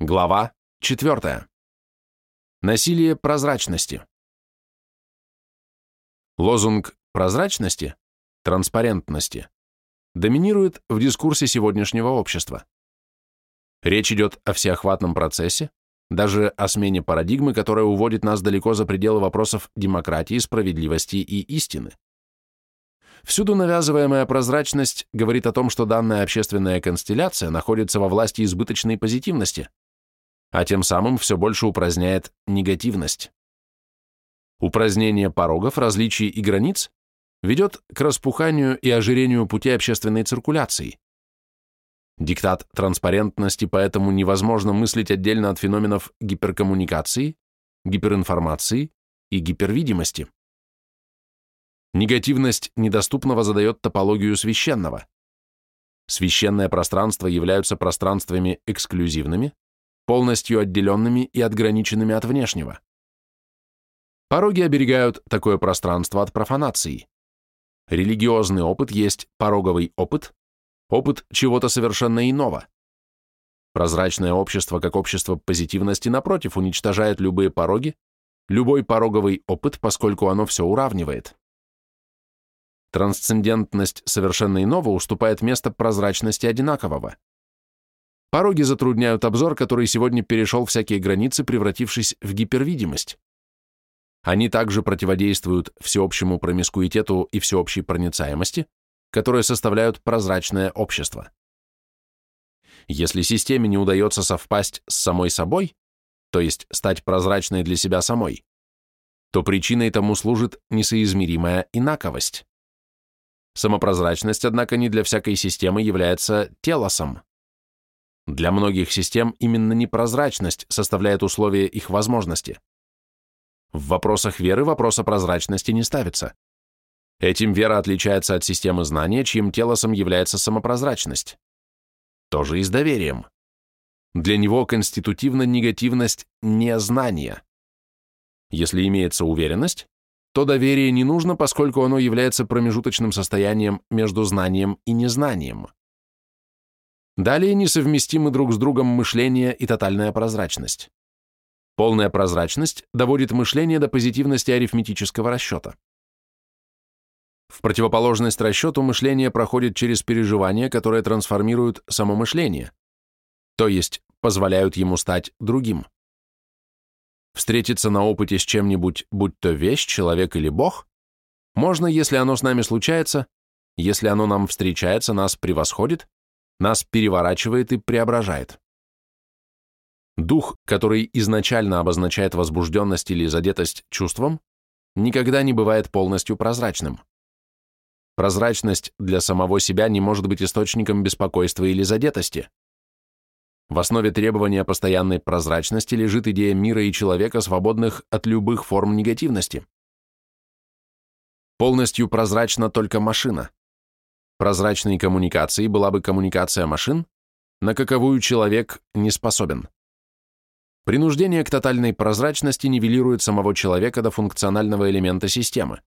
Глава 4. Насилие прозрачности. Лозунг прозрачности, транспарентности доминирует в дискурсе сегодняшнего общества. Речь идет о всеохватном процессе, даже о смене парадигмы, которая уводит нас далеко за пределы вопросов демократии, справедливости и истины. Всюду навязываемая прозрачность говорит о том, что данная общественная констелляция находится во власти избыточной позитивности – а тем самым все больше упраздняет негативность. Упразднение порогов, различий и границ ведет к распуханию и ожирению пути общественной циркуляции. Диктат транспарентности поэтому невозможно мыслить отдельно от феноменов гиперкоммуникации, гиперинформации и гипервидимости. Негативность недоступного задает топологию священного. Священное пространство являются пространствами эксклюзивными, полностью отделенными и отграниченными от внешнего. Пороги оберегают такое пространство от профанации. Религиозный опыт есть пороговый опыт, опыт чего-то совершенно иного. Прозрачное общество, как общество позитивности, напротив, уничтожает любые пороги, любой пороговый опыт, поскольку оно все уравнивает. Трансцендентность совершенно иного уступает место прозрачности одинакового. Пороги затрудняют обзор, который сегодня перешел всякие границы, превратившись в гипервидимость. Они также противодействуют всеобщему промискуитету и всеобщей проницаемости, которые составляют прозрачное общество. Если системе не удается совпасть с самой собой, то есть стать прозрачной для себя самой, то причиной тому служит несоизмеримая инаковость. Самопрозрачность, однако, не для всякой системы является телосом. Для многих систем именно непрозрачность составляет условие их возможности. В вопросах веры вопроса прозрачности не ставится. Этим вера отличается от системы знания, чьим телосом является самопрозрачность. Тоже и с доверием. Для него конститутивна негативность незнания. Если имеется уверенность, то доверие не нужно, поскольку оно является промежуточным состоянием между знанием и незнанием. Далее несовместимы друг с другом мышление и тотальная прозрачность. Полная прозрачность доводит мышление до позитивности арифметического расчета. В противоположность расчету мышление проходит через переживания, которые трансформируют само мышление, то есть позволяют ему стать другим. Встретиться на опыте с чем-нибудь, будь то вещь, человек или Бог, можно, если оно с нами случается, если оно нам встречается, нас превосходит, нас переворачивает и преображает. Дух, который изначально обозначает возбужденность или задетость чувством, никогда не бывает полностью прозрачным. Прозрачность для самого себя не может быть источником беспокойства или задетости. В основе требования постоянной прозрачности лежит идея мира и человека, свободных от любых форм негативности. Полностью прозрачна только машина. Прозрачной коммуникацией была бы коммуникация машин, на каковую человек не способен. Принуждение к тотальной прозрачности нивелирует самого человека до функционального элемента системы.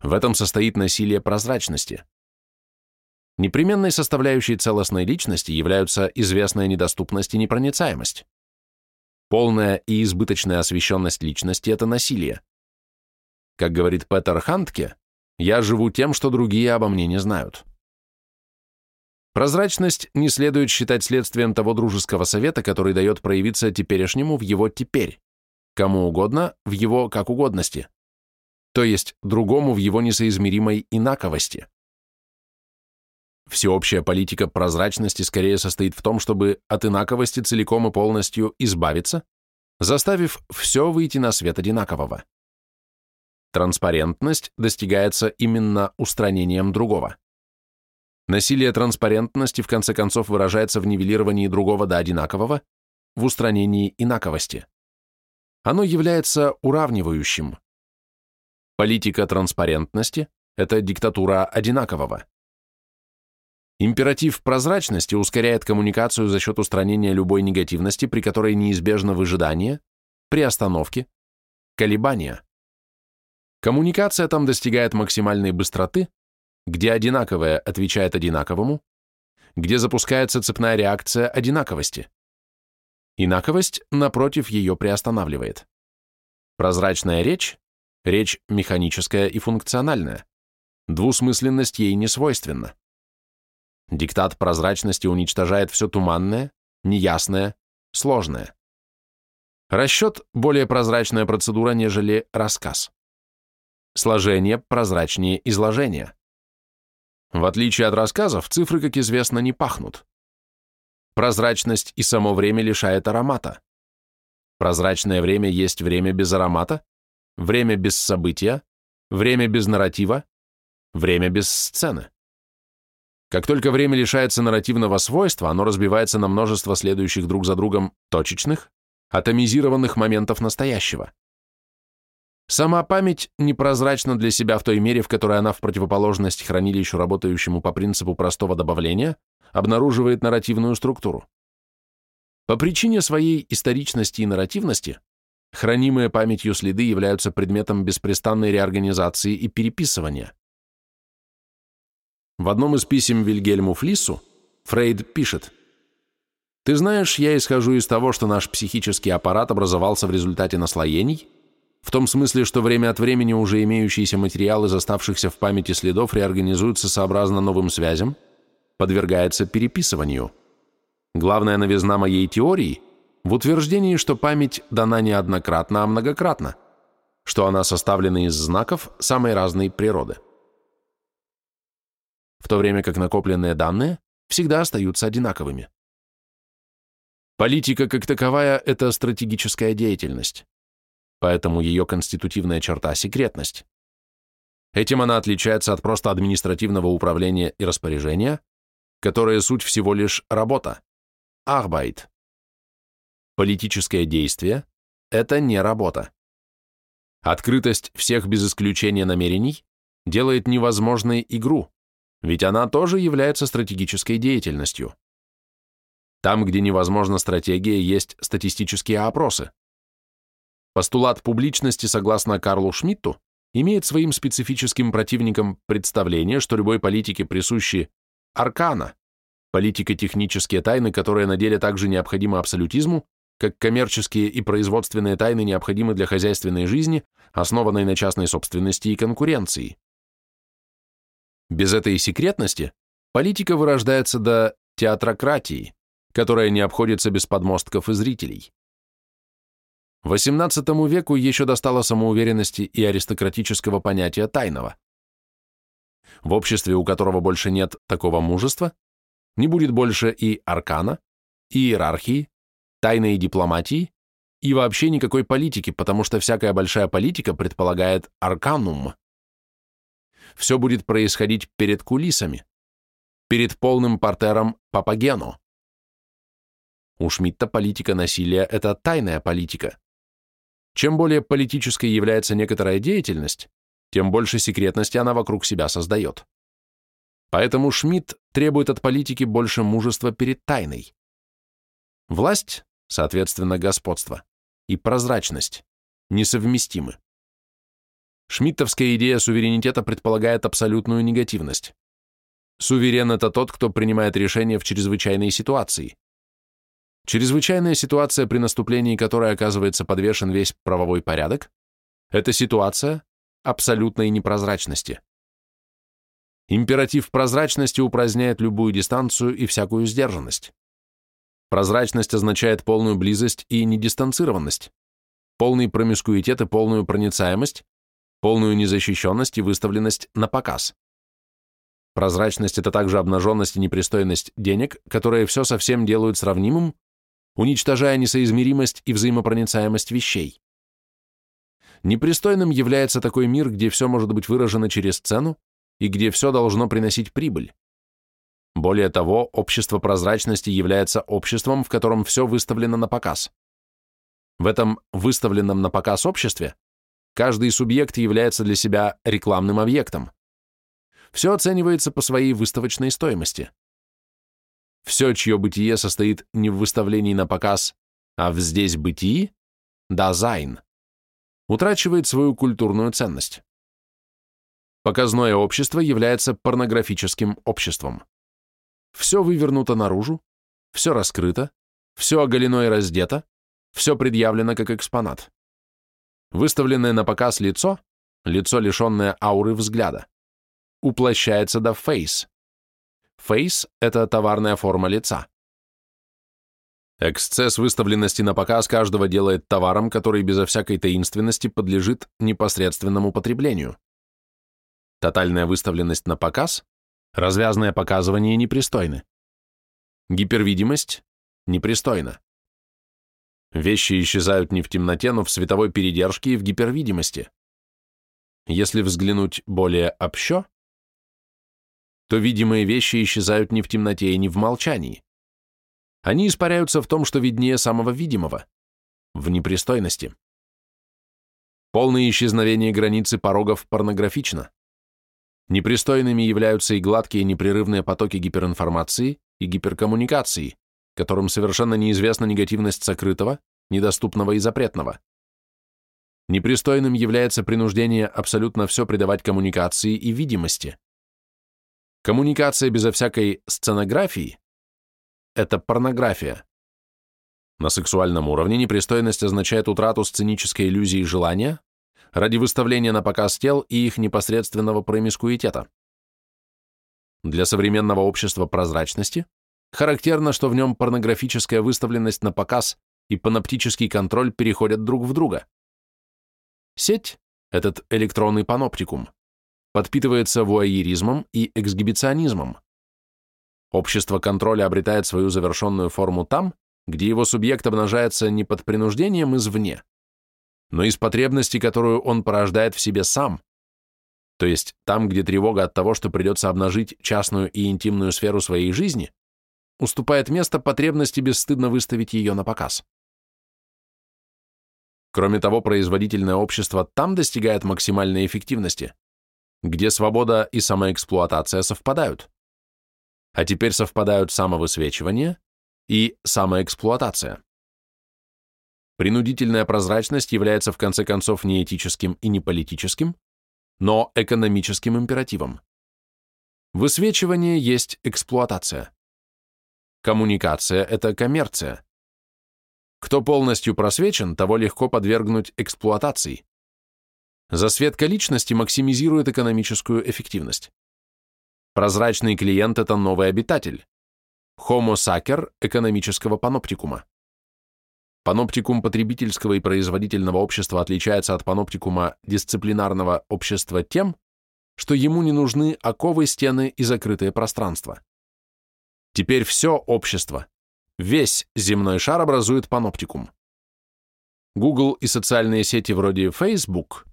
В этом состоит насилие прозрачности. Непременной составляющей целостной личности являются известная недоступность и непроницаемость. Полная и избыточная освещенность личности – это насилие. Как говорит Петер Хантке, я живу тем, что другие обо мне не знают. Прозрачность не следует считать следствием того дружеского совета, который дает проявиться теперешнему в его теперь, кому угодно в его как угодности, то есть другому в его несоизмеримой инаковости. Всеобщая политика прозрачности скорее состоит в том, чтобы от инаковости целиком и полностью избавиться, заставив все выйти на свет одинакового. Транспарентность достигается именно устранением другого. Насилие транспарентности в конце концов выражается в нивелировании другого до одинакового, в устранении инаковости. Оно является уравнивающим. Политика транспарентности – это диктатура одинакового. Императив прозрачности ускоряет коммуникацию за счет устранения любой негативности, при которой неизбежно выжидание, приостановки, колебания. Коммуникация там достигает максимальной быстроты, где одинаковое отвечает одинаковому, где запускается цепная реакция одинаковости. Инаковость, напротив, ее приостанавливает. Прозрачная речь – речь механическая и функциональная. Двусмысленность ей не свойственна. Диктат прозрачности уничтожает все туманное, неясное, сложное. Расчет – более прозрачная процедура, нежели рассказ. Сложение прозрачнее изложения. В отличие от рассказов, цифры, как известно, не пахнут. Прозрачность и само время лишает аромата. Прозрачное время есть время без аромата, время без события, время без нарратива, время без сцены. Как только время лишается нарративного свойства, оно разбивается на множество следующих друг за другом точечных, атомизированных моментов настоящего. Сама память непрозрачна для себя в той мере, в которой она в противоположность хранилищу, работающему по принципу простого добавления, обнаруживает нарративную структуру. По причине своей историчности и нарративности, хранимые памятью следы являются предметом беспрестанной реорганизации и переписывания. В одном из писем Вильгельму Флиссу Фрейд пишет «Ты знаешь, я исхожу из того, что наш психический аппарат образовался в результате наслоений, в том смысле, что время от времени уже имеющиеся материалы из оставшихся в памяти следов реорганизуются сообразно новым связям, подвергается переписыванию. Главная новизна моей теории в утверждении, что память дана не однократно, а многократно, что она составлена из знаков самой разной природы. В то время как накопленные данные всегда остаются одинаковыми. Политика как таковая – это стратегическая деятельность поэтому ее конститутивная черта – секретность. Этим она отличается от просто административного управления и распоряжения, которое суть всего лишь работа – Arbeit. Политическое действие – это не работа. Открытость всех без исключения намерений делает невозможной игру, ведь она тоже является стратегической деятельностью. Там, где невозможна стратегия, есть статистические опросы. Постулат публичности, согласно Карлу Шмидту, имеет своим специфическим противником представление, что любой политике присущи аркана, политико-технические тайны, которые на деле также необходимы абсолютизму, как коммерческие и производственные тайны необходимы для хозяйственной жизни, основанной на частной собственности и конкуренции. Без этой секретности политика вырождается до театрократии, которая не обходится без подмостков и зрителей. XVIII веку еще достало самоуверенности и аристократического понятия тайного. В обществе, у которого больше нет такого мужества, не будет больше и аркана, и иерархии, тайной дипломатии и вообще никакой политики, потому что всякая большая политика предполагает арканум. Все будет происходить перед кулисами, перед полным портером Папагено. У Шмидта политика насилия – это тайная политика. Чем более политической является некоторая деятельность, тем больше секретности она вокруг себя создает. Поэтому Шмидт требует от политики больше мужества перед тайной. Власть, соответственно, господство, и прозрачность несовместимы. Шмидтовская идея суверенитета предполагает абсолютную негативность. Суверен – это тот, кто принимает решения в чрезвычайной ситуации. Чрезвычайная ситуация, при наступлении которой оказывается подвешен весь правовой порядок, это ситуация абсолютной непрозрачности. Императив прозрачности упраздняет любую дистанцию и всякую сдержанность. Прозрачность означает полную близость и недистанцированность, полный промискуитет и полную проницаемость, полную незащищенность и выставленность на показ. Прозрачность – это также обнаженность и непристойность денег, которые все совсем делают сравнимым уничтожая несоизмеримость и взаимопроницаемость вещей. Непристойным является такой мир, где все может быть выражено через цену и где все должно приносить прибыль. Более того, общество прозрачности является обществом, в котором все выставлено на показ. В этом выставленном на показ обществе каждый субъект является для себя рекламным объектом. Все оценивается по своей выставочной стоимости. Все, чье бытие состоит не в выставлении на показ, а в здесь бытии, Dasein, утрачивает свою культурную ценность. Показное общество является порнографическим обществом. Все вывернуто наружу, все раскрыто, Все оголено и раздето, все предъявлено как экспонат. Выставленное на показ лицо, лицо, лишенное ауры взгляда, уплощается до face. Face – это товарная форма лица. Эксцесс выставленности на показ каждого делает товаром, который безо всякой таинственности подлежит непосредственному потреблению. Тотальная выставленность на показ, развязное показывание непристойны. Гипервидимость непристойна. Вещи исчезают не в темноте, но в световой передержке и в гипервидимости. Если взглянуть более общо, то видимые вещи исчезают не в темноте и не в молчании. Они испаряются в том, что виднее самого видимого, в непристойности. Полное исчезновение границы порогов порнографично. Непристойными являются и гладкие непрерывные потоки гиперинформации и гиперкоммуникации, которым совершенно неизвестна негативность сокрытого, недоступного и запретного. Непристойным является принуждение абсолютно все придавать коммуникации и видимости. Коммуникация безо всякой сценографии – это порнография. На сексуальном уровне непристойность означает утрату сценической иллюзии желания ради выставления на показ тел и их непосредственного промискуитета. Для современного общества прозрачности характерно, что в нем порнографическая выставленность на показ и паноптический контроль переходят друг в друга. Сеть, этот электронный паноптикум, подпитывается вуайеризмом и эксгибиционизмом. Общество контроля обретает свою завершенную форму там, где его субъект обнажается не под принуждением извне, но из потребности, которую он порождает в себе сам, то есть там, где тревога от того, что придется обнажить частную и интимную сферу своей жизни, уступает место потребности бесстыдно выставить ее на показ. Кроме того, производительное общество там достигает максимальной эффективности, где свобода и самоэксплуатация совпадают. А теперь совпадают самовысвечивание и самоэксплуатация. Принудительная прозрачность является в конце концов не этическим и не политическим, но экономическим императивом. Высвечивание есть эксплуатация. Коммуникация – это коммерция. Кто полностью просвечен, того легко подвергнуть эксплуатации. Засветка личности максимизирует экономическую эффективность. Прозрачный клиент – это новый обитатель. Homo sacer экономического паноптикума. Паноптикум потребительского и производительного общества отличается от паноптикума дисциплинарного общества тем, что ему не нужны оковы, стены и закрытые пространства. Теперь все общество, весь земной шар образует паноптикум. Google и социальные сети вроде Facebook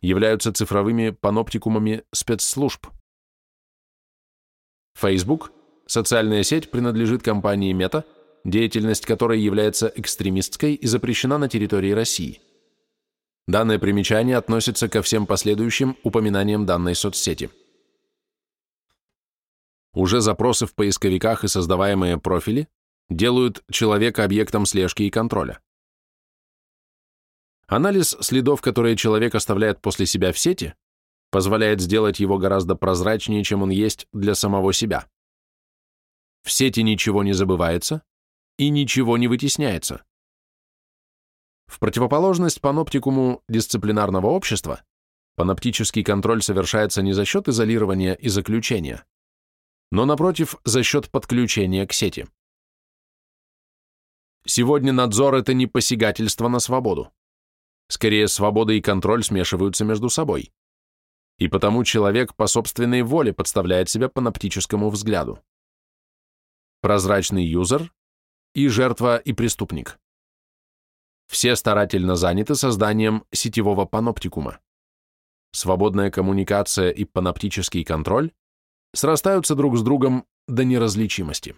являются цифровыми паноптикумами спецслужб. Facebook, социальная сеть, принадлежит компании Meta – деятельность которой является экстремистской и запрещена на территории России. Данное примечание относится ко всем последующим упоминаниям данной соцсети. Уже запросы в поисковиках и создаваемые профили делают человека объектом слежки и контроля. Анализ следов, которые человек оставляет после себя в сети, позволяет сделать его гораздо прозрачнее, чем он есть для самого себя. В сети ничего не забывается, и ничего не вытесняется. В противоположность паноптикуму дисциплинарного общества, паноптический контроль совершается не за счет изолирования и заключения, но, напротив, за счет подключения к сети. Сегодня надзор – это не посягательство на свободу. Скорее, свобода и контроль смешиваются между собой. И потому человек по собственной воле подставляет себя паноптическому взгляду. Прозрачный юзер и жертва, и преступник. Все старательно заняты созданием сетевого паноптикума. Свободная коммуникация и паноптический контроль срастаются друг с другом до неразличимости.